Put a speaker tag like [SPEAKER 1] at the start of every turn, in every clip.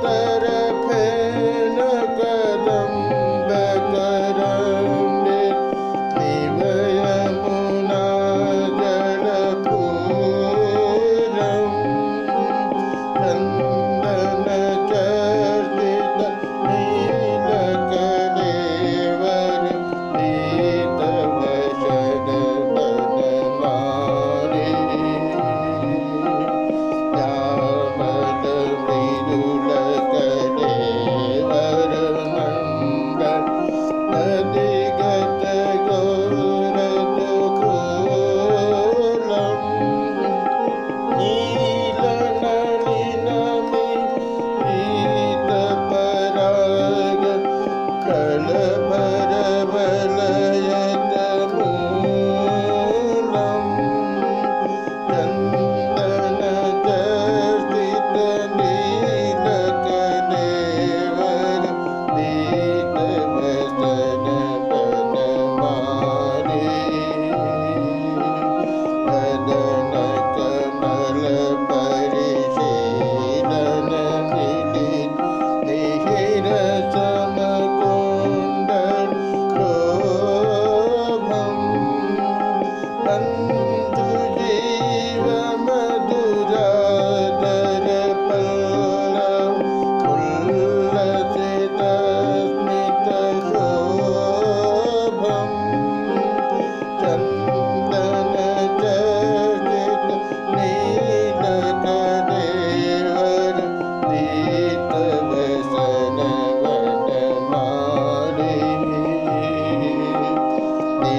[SPEAKER 1] that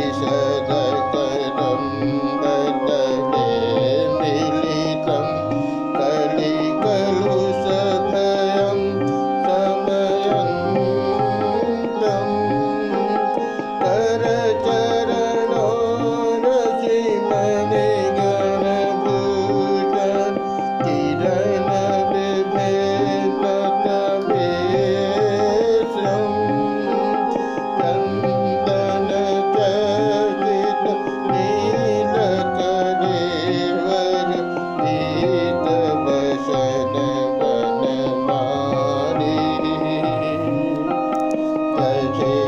[SPEAKER 1] Jesus. King.